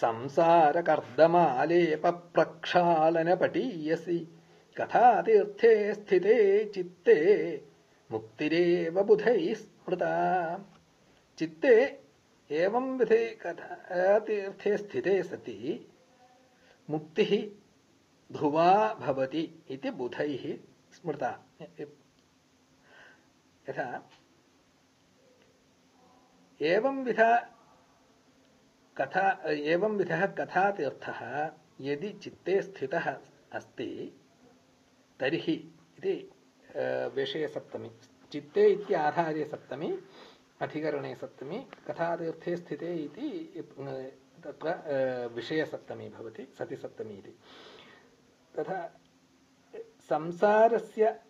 संसारकर्दमालेपप्रक्षालनपटीयसि। कथातीर्थे स्थिते चित्ते मुक्तिरेव बुधैः स्मृता। चित्ते एवं स्थिते सति। मुक्तिः ध्रुवा भवति इति बुधैः स्मृता। यथा एवं विधा कथा, एवं विधः कथातीर्थः यदि चित्ते स्थितः अस्ति, तर्हि इति विषयसप्तमी चित्ते इति आधारे सप्तमी, अधिकरणे सप्तमी कथातीर्थे स्थिते इति, तत्र विषयसप्तमी भवति सति सप्तमी इति। तथा, संसारस्य,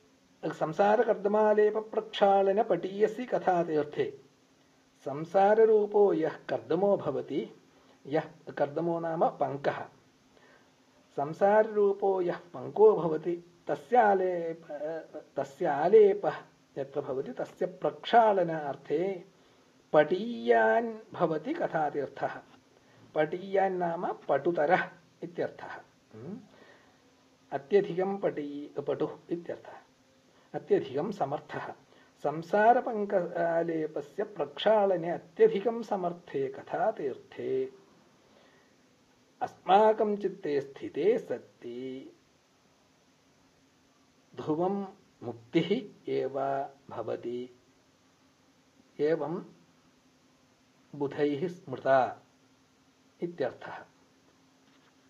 संसारकर्दमालेपप्रक्षालनपटीयसि कथातीर्थे संसाररूपो यः कर्दमो भवति यः कर्दमो नाम पङ्कः संसाररूपो यः पङ्को भवति, तस्यालेप तस्यालेपः यत्र भवति, तस्य प्रक्षालनार्थे पटीयान् भवति कथातीर्थः पटीयान् नाम पटुतरः इत्यर्थः। अत्यधिकं पटी पटुः इत्यर्थः। अत्यधिकं समर्थः। संसारपङ्कलेपस्य प्रक्षालने अत्यधिकं समर्थे कथातीर्थे अस्माकं चित्ते स्थिते सति ध्रुवं मुक्तिः एव भवति। एवं बुधैः स्मृता इत्यर्थः